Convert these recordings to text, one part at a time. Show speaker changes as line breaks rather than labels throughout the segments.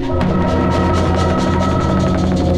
Thank you.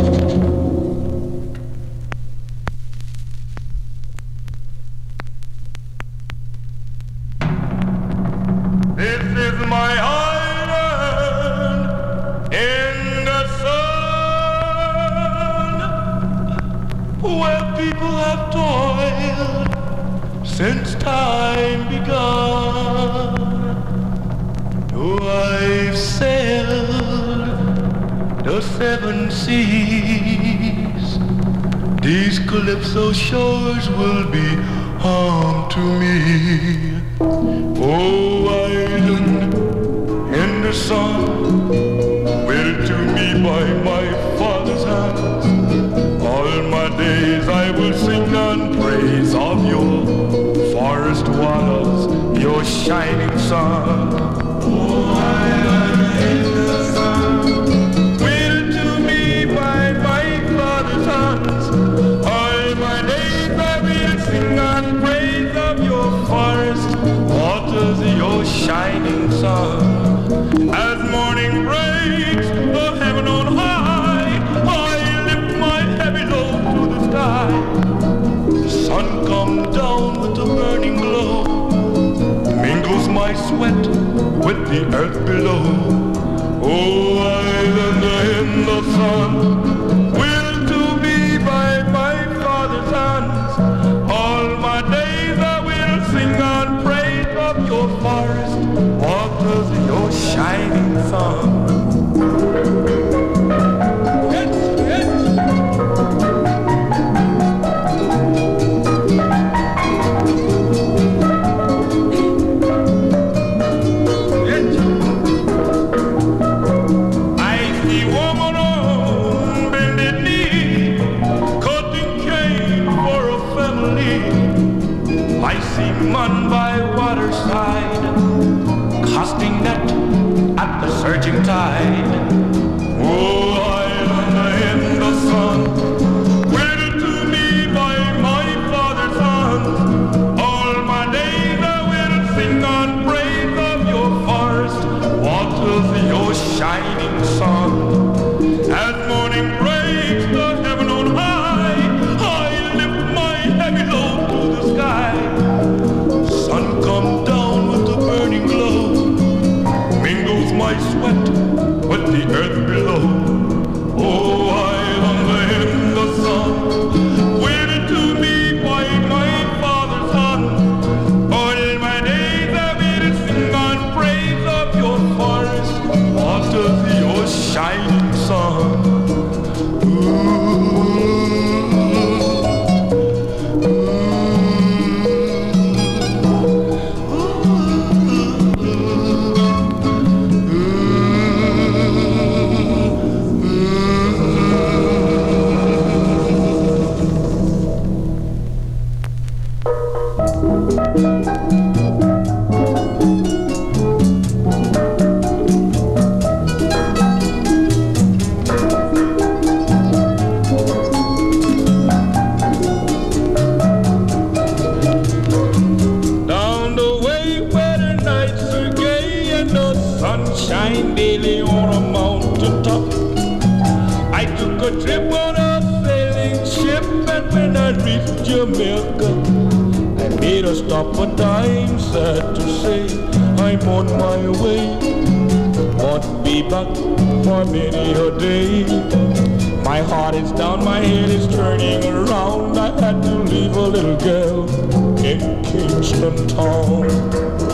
took a trip on a sailing ship, and when I reached Jamaica, I made a stop for time, sad to say, I'm on my way. Won't be back for many a day. My heart is down, my head is turning around. I had to leave a little girl in Kingston Town.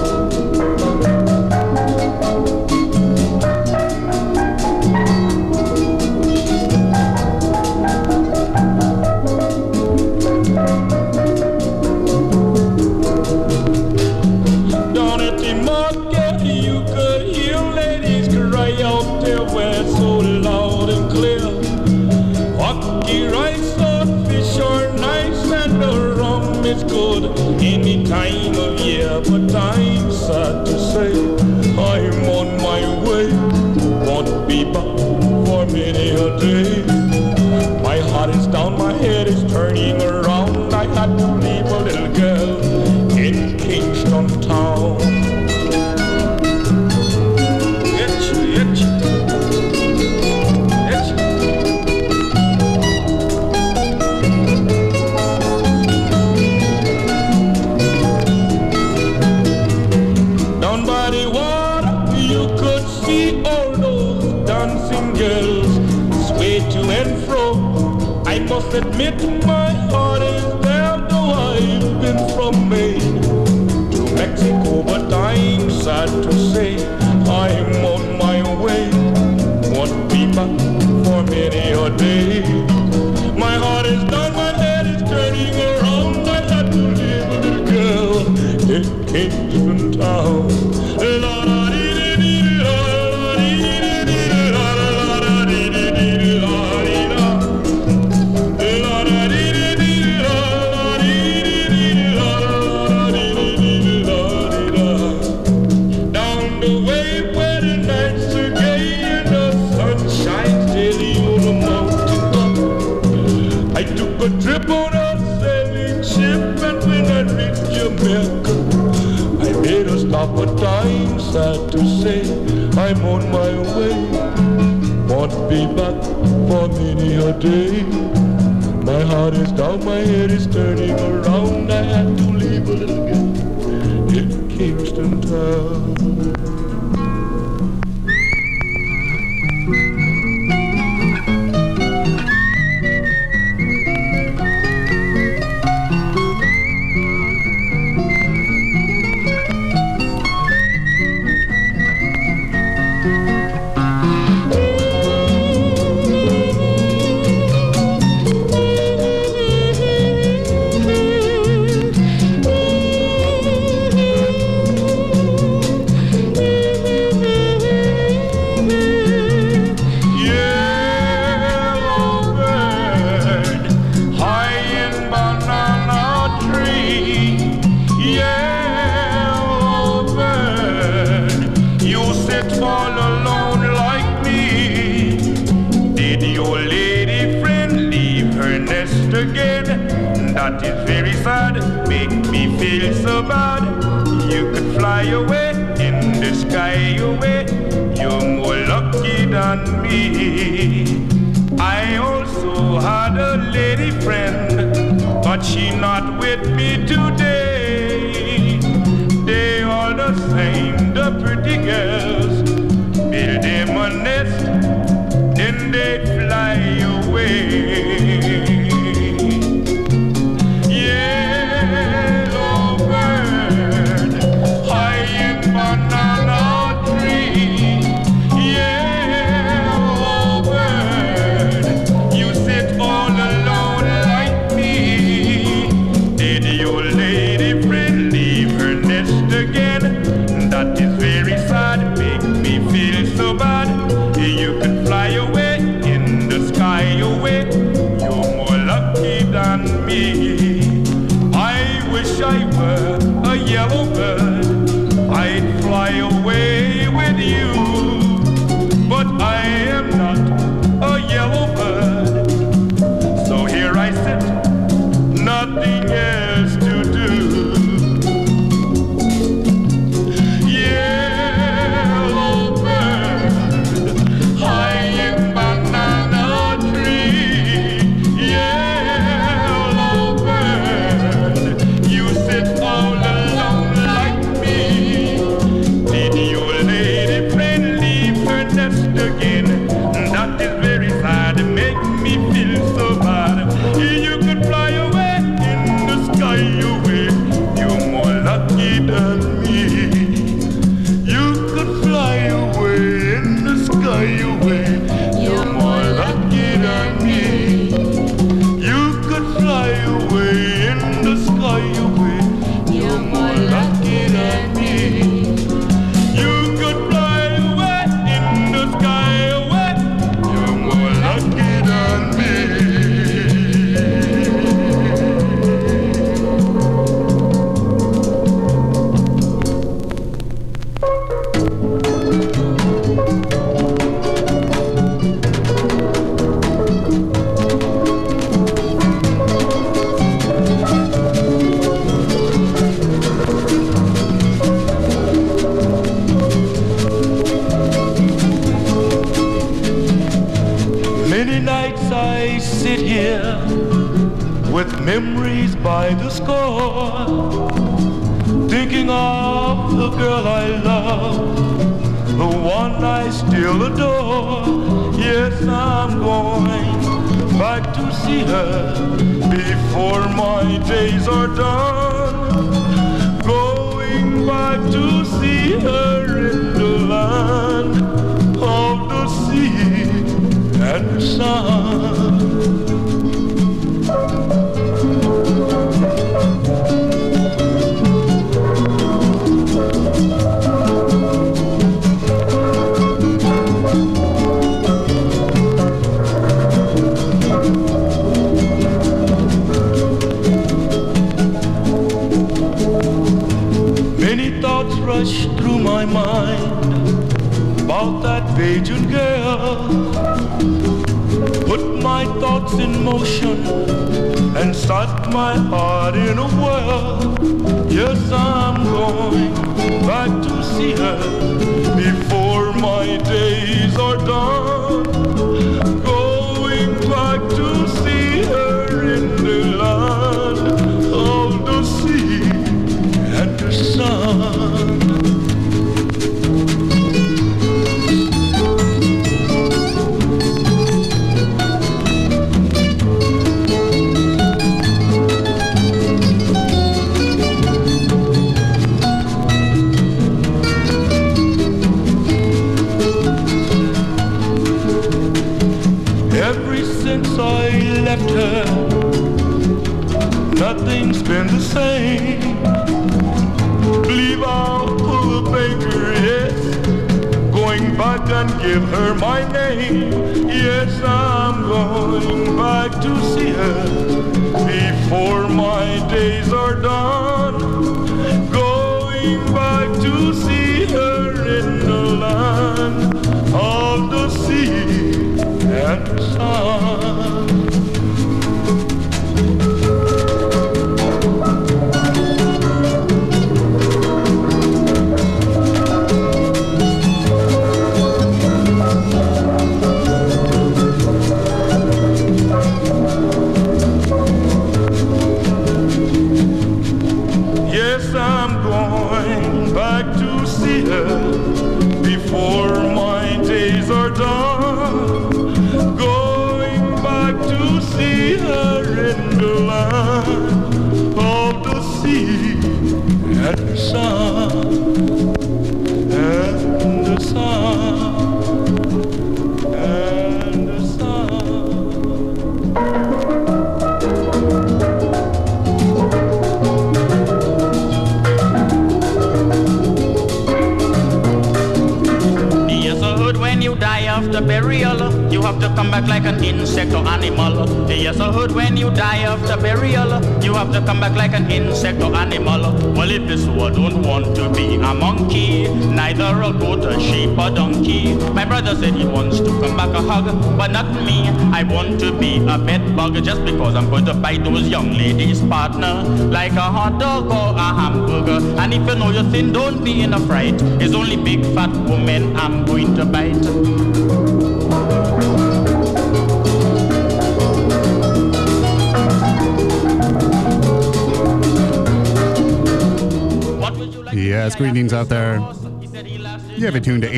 But I'm sad to say, I'm on my way, won't be back for many a day. My heart is down, my head is turning around. Admit my heart is there, though I've been from Maine to Mexico, but I'm sad to say I'm on my way. Won't be back for many a day. My heart is done, my head is turning around. I had to leave little girl in Kingston Town. On my way. Won't be back for many a day. My heart is down, my head is turning around. I had to leave a little girl in Kingston Town. on me. I also had a lady friend, but she not with me today. I'm going back to see her before my days are done. Going back to see her in the land of the sea and sun. Rush through my mind about that Bajan girl. Put my thoughts in motion and start my heart in a whirl. Yes, I'm going back to see her before my days are done. Going back to see her in the land of the sea and the sun.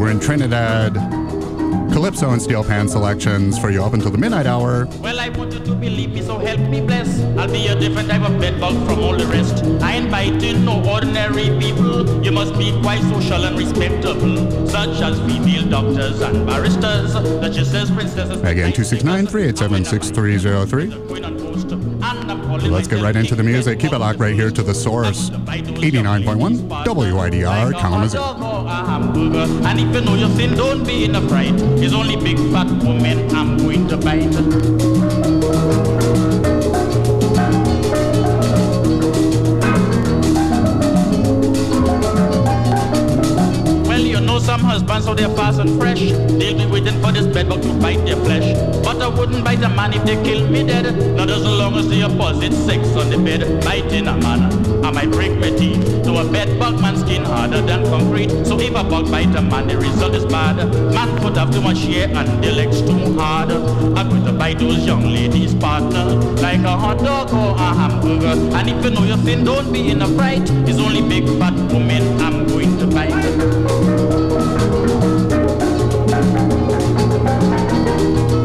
We're in Trinidad. Calypso and steel pan selections for you up until the midnight hour.
Well, I want you to believe me, so help me bless. I'll be a different type of bedbug from all the rest. I invite in no ordinary people. You must be quite social and respectable, such as female doctors and barristers, duchesses, princesses.
Again, 269 387 6303. Let's get right into the music. Keep it locked right here to the source. 89.1 WIDR Kalamazoo.
And if you know your sin, don't be in a fright. It's only big fat woman I'm going to bite. So they're fast and fresh. They'll be waiting for this bedbug to bite their flesh. But I wouldn't bite a man if they kill me dead. Not as long as they opposite sex on the bed. Biting a man, I might break my teeth. To a bedbug man skin harder than concrete. So if a bug bite a man, the result is bad. Man put up too much hair and the legs too hard. I'm going to bite those young ladies' partner like a hot dog or a hamburger. And if you know your sin, don't be in a fright. It's only big fat women I'm going to bite.
Música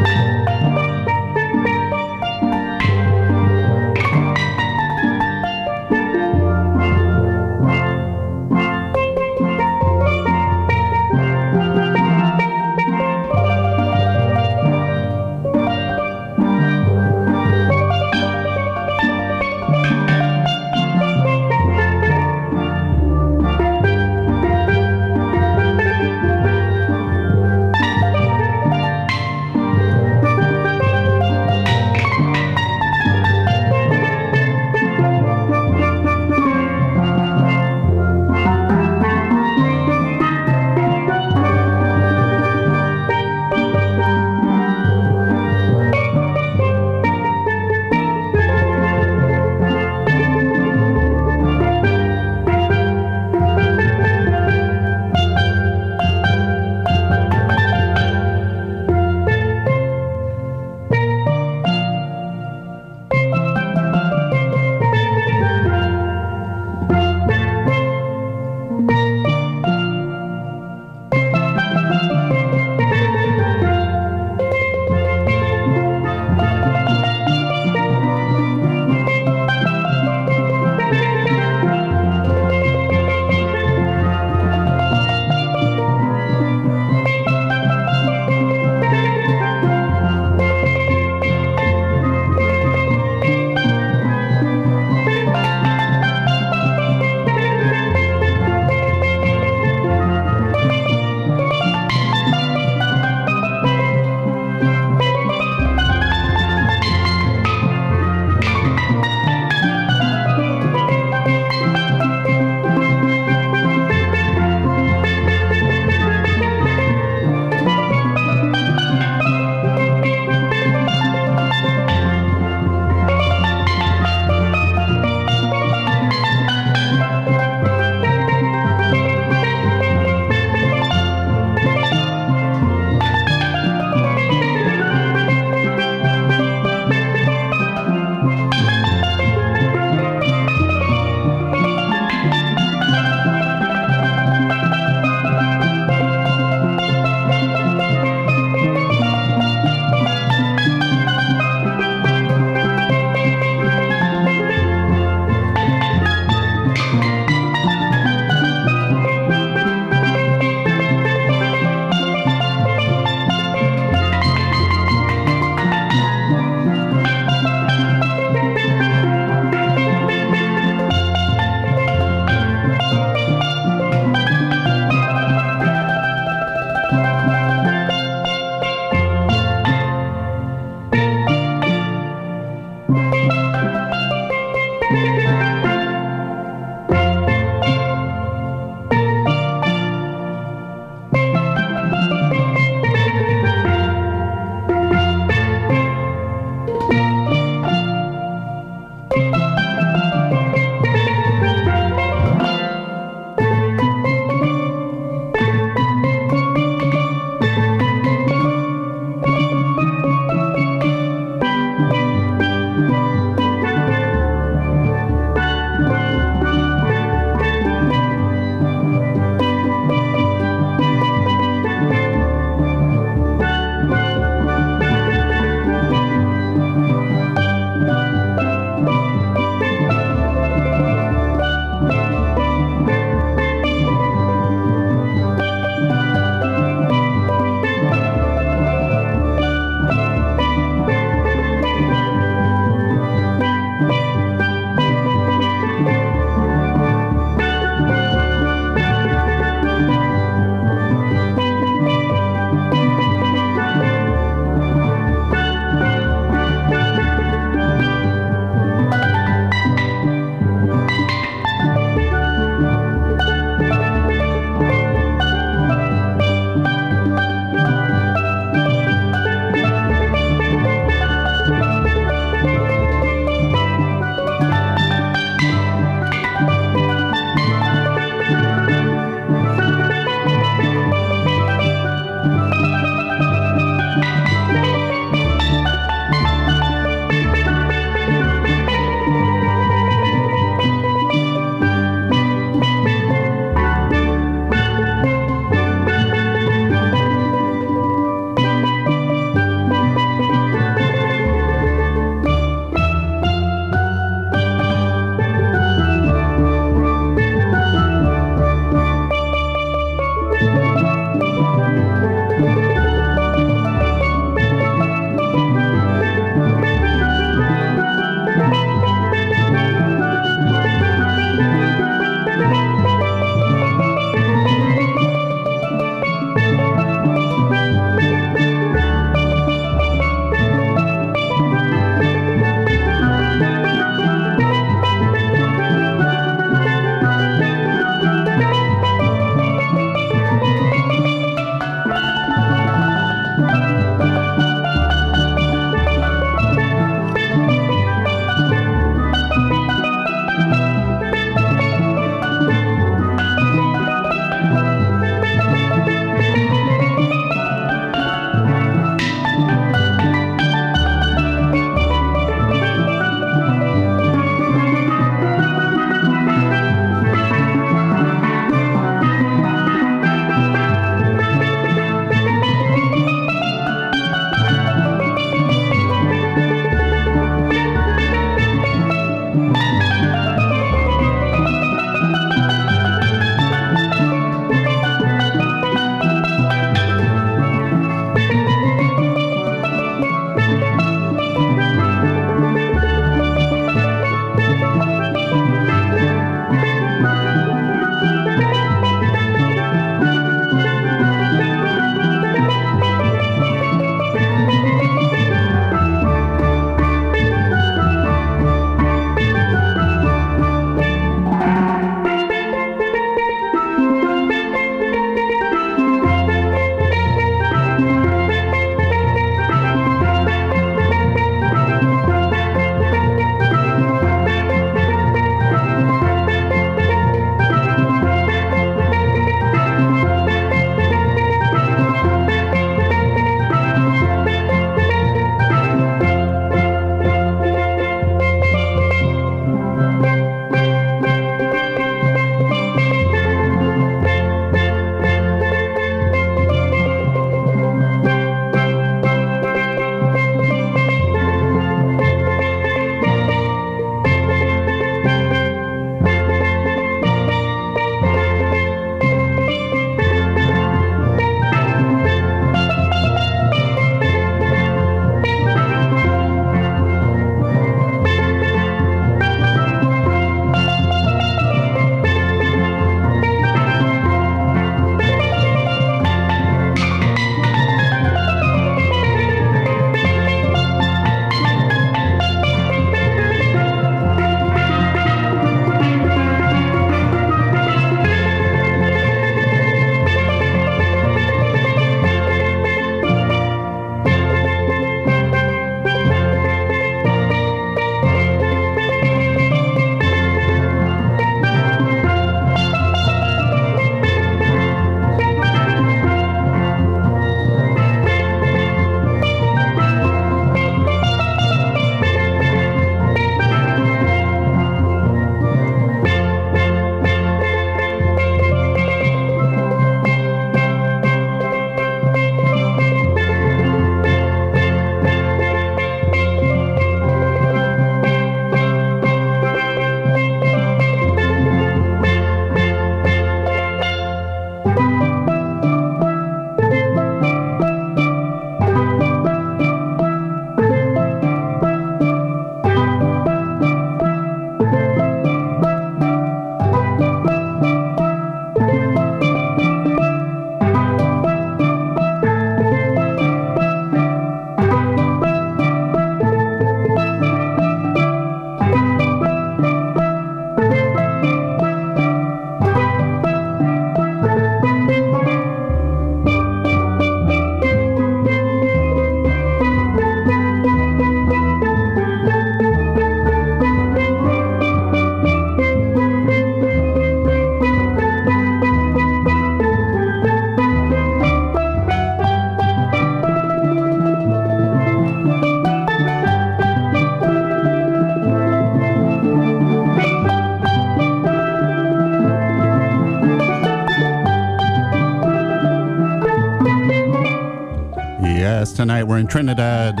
Trinidad.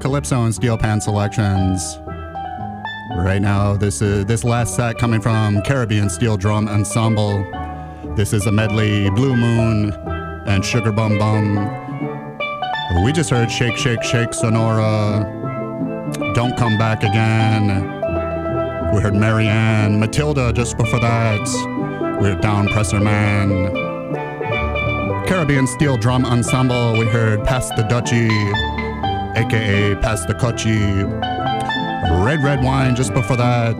Calypso and Steel Pan selections. Right now, this is this last set coming from Caribbean Steel Drum Ensemble. This is a medley Blue Moon and Sugar Bum Bum. We just heard Shake Shake Shake Sonora. Don't Come Back Again. We heard Marianne, Matilda just before that. We heard Downpresser Man. Caribbean Steel Drum Ensemble, we heard Pass the Dutchie, aka Pass the Cutchie. Red Red Wine just before that.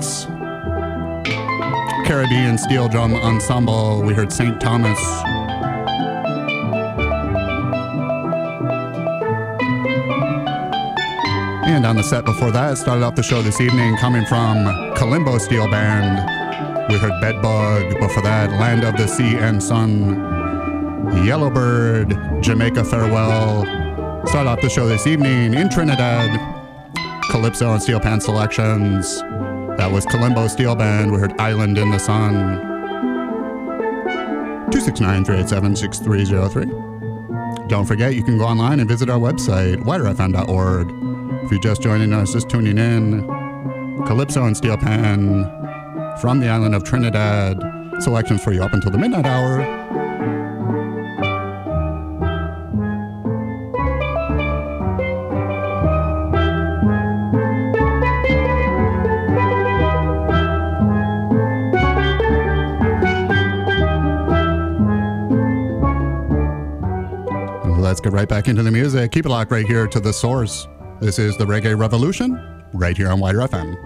Caribbean Steel Drum Ensemble, we heard St. Thomas. And on the set before that, started off the show this evening coming from Calimbo Steel Band. We heard Bedbug, before that, Land of the Sea and Sun, Yellowbird, Jamaica Farewell. Start off the show this evening in Trinidad, Calypso and Steel Pan selections. That was Calimbo Steel Band. We heard Island in the Sun. 269 387 6303. Don't forget, you can go online and visit our website, widerfm.org. If you're just joining us, just tuning in, Calypso and Steel Pan from the island of Trinidad. Selections for you up until the midnight hour. Right back into the music. Keep it locked right here to the source. This is the Reggae Revolution, right here on WIDR FM.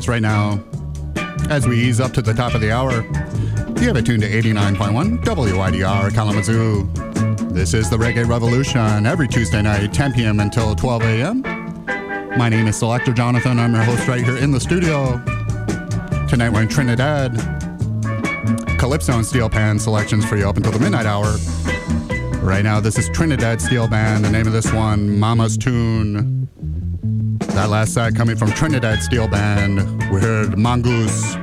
Broadcast right now. As we ease up to the top of the hour, you have it tuned to 89.1 WIDR Kalamazoo. This is the Reggae Revolution every Tuesday night, 10 p.m. until 12 a.m. My name is Selector Jonathon. I'm your host right here in the studio. Tonight we're in Trinidad. Calypso and Steel Pan selections for you up until the midnight hour. Right now, this is Trinidad Steel Band. The name of this one, Mama's Tune. That last set coming from Trinidad Steel Band. We heard Mongoose,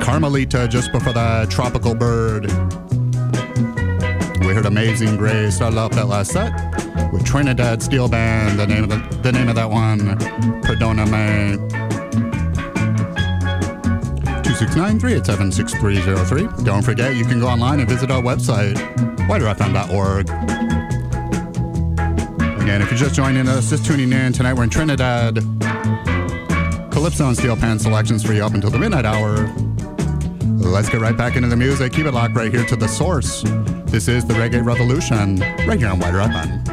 Carmelita just before that, Tropical Bird. We heard Amazing Grace. Started off that last set with Trinidad Steel Band. The name of the, the name of that one, Perdoname. 269-387-6303. Don't forget, you can go online and visit our website, widerfm.org. Just joining us, just tuning in, tonight we're in Trinidad. Calypso and Steel Pan selections for you up until the midnight hour. Let's get right back into the music. Keep it locked right here to the source. This is the Reggae Revolution, right here on WIDR FM.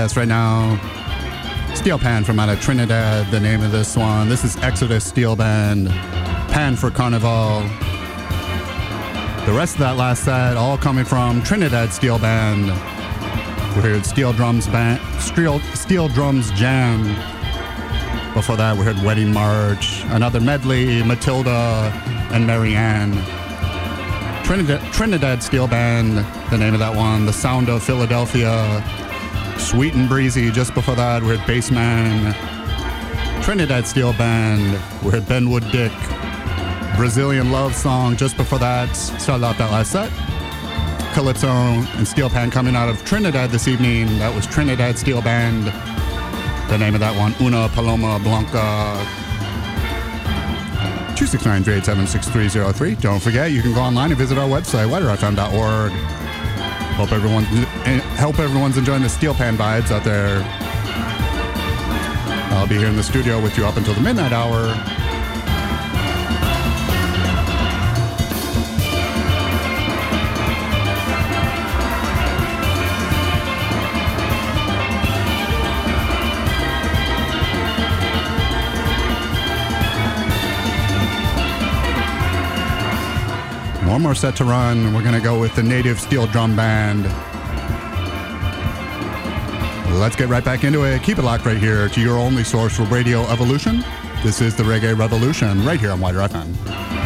Yes, right now, Steel Pan from out of Trinidad, the name of this one. This is Exodus Steel Band, Pan for Carnival. The rest of that last set, all coming from Trinidad Steel Band. We heard Steel Drums Band, Steel, Steel Drums Jam. Before that, we heard Wedding March, another medley, Matilda and Marianne. Trinidad, Trinidad Steel Band, the name of that one. The Sound of Philadelphia. Sweet and Breezy, just before that, we had Bassman. Trinidad Steel Band, we had Benwood Dick. Brazilian Love Song, just before that, started out that last set. Calypso and Steel Pan coming out of Trinidad this evening. That was Trinidad Steel Band. The name of that one, Una Paloma Blanca. 269 Don't forget, you can go online and visit our website, widrfm.org. Hope everyone's eh, help everyone's enjoying the steel pan vibes out there. I'll be here in the studio with you up until the midnight hour. One more set to run. We're going to go with the Native Steel Drum Band. Let's get right back into it. Keep it locked right here to your only source for radio evolution. This is the Reggae Revolution right here on WIDR FM.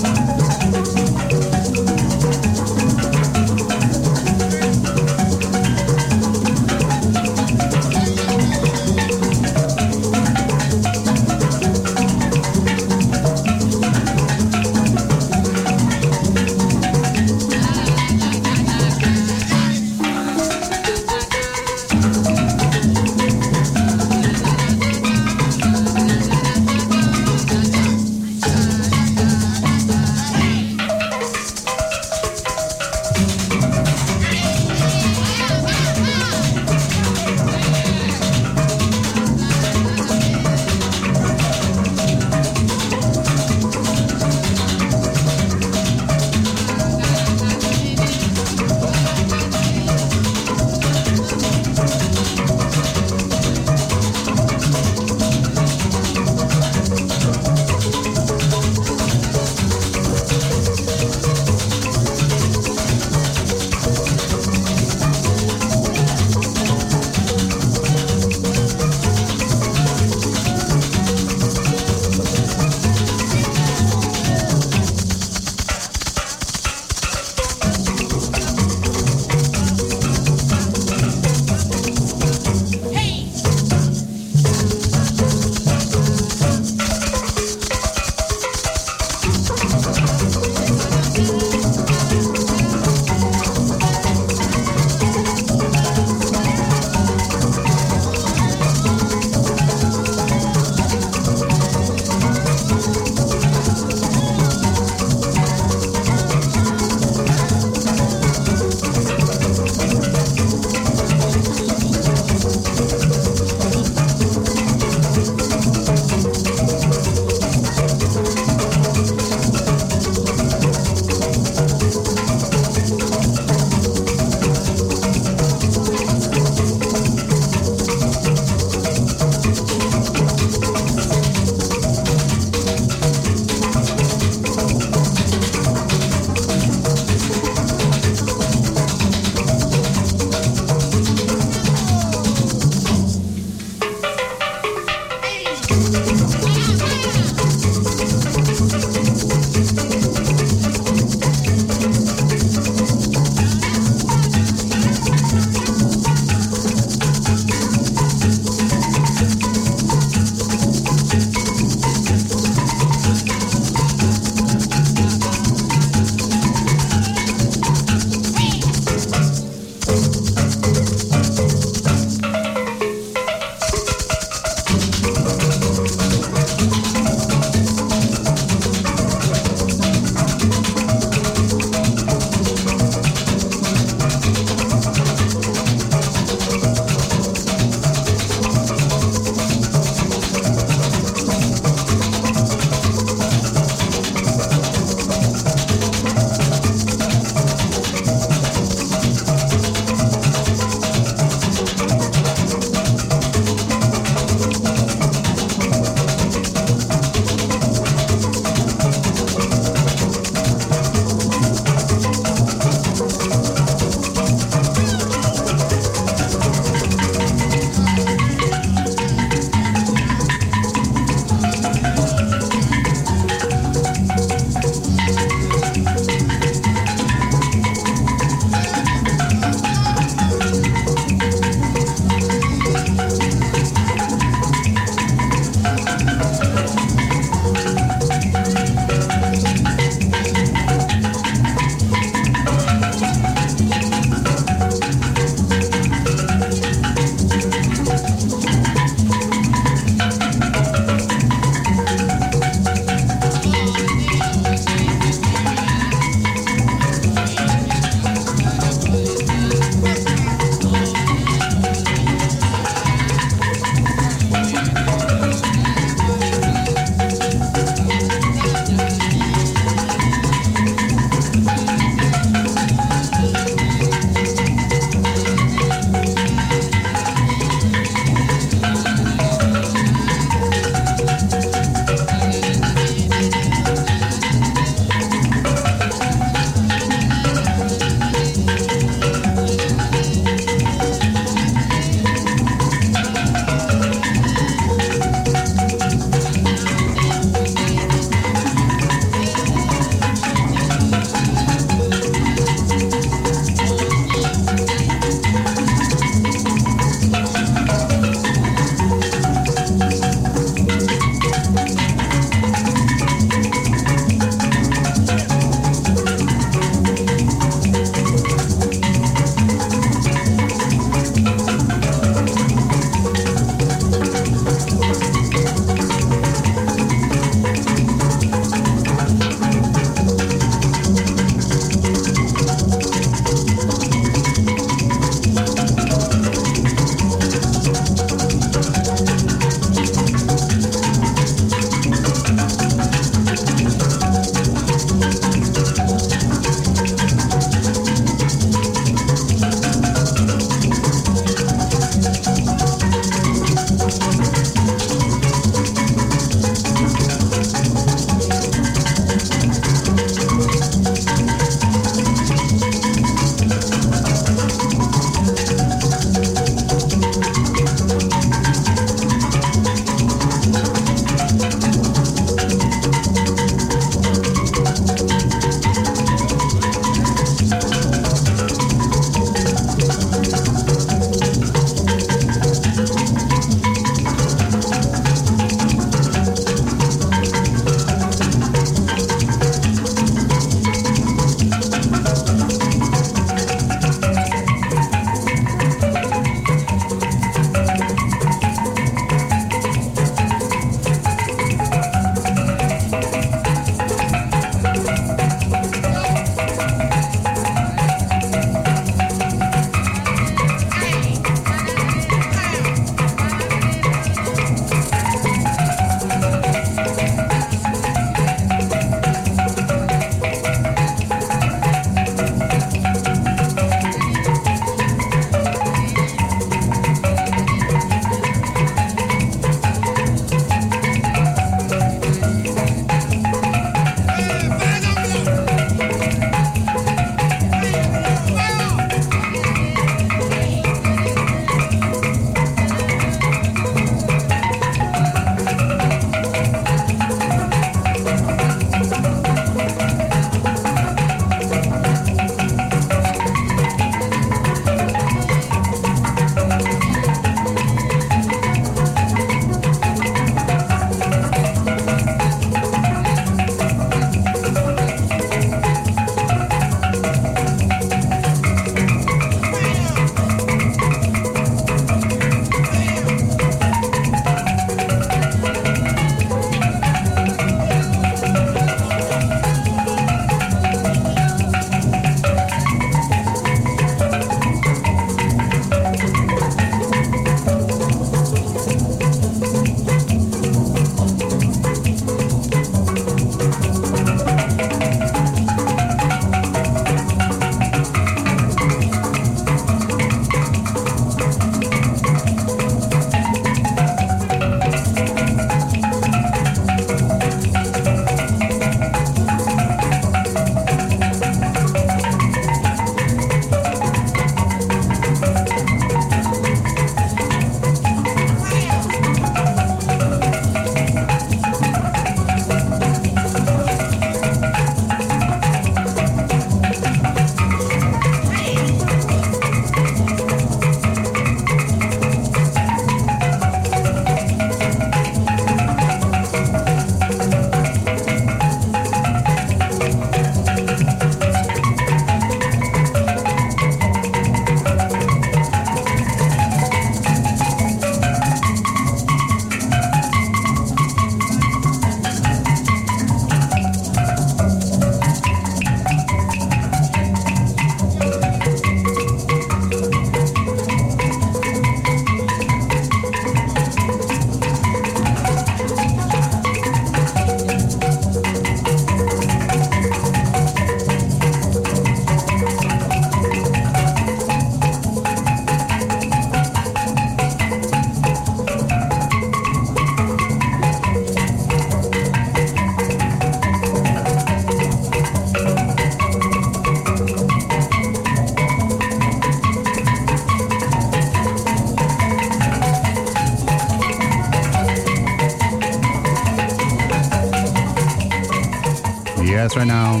Broadcast right now.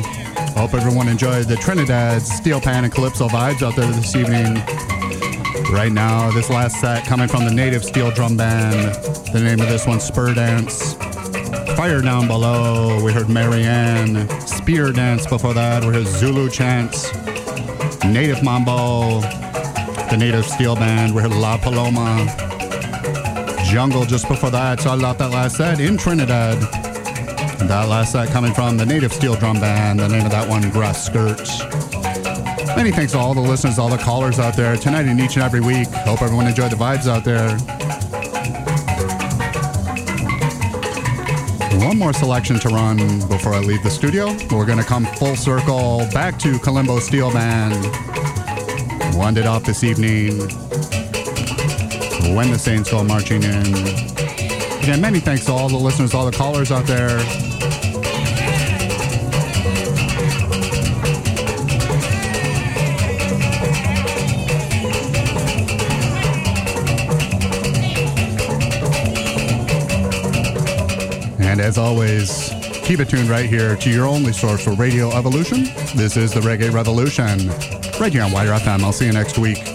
Hope everyone enjoyed the Trinidad Steel Pan and Calypso vibes out there this evening. Right now, this last set coming from the Native Steel Drum Band. The name of this one, Spur Dance. Fire Down Below, we heard Marianne. Spear Dance before that, we heard Zulu Chants. Native Mambo, the Native Steel Band, we heard La Paloma. Jungle just before that, so I love that last set in Trinidad. That last set coming from the Native Steel Drum Band, the name of that one, Grass Skirts. Many thanks to all the listeners, all the callers out there tonight and each and every week. Hope everyone enjoyed the vibes out there. One more selection to run before I leave the studio. We're going to come full circle back to Calimbo Steel Band. Wound it off this evening when the Saints go marching in. Again, many thanks to all the listeners, all the callers out there. And as always, keep it tuned right here to your only source for Radio Evolution. This is the Reggae Revolution, right here on WIDR FM. I'll see you next week.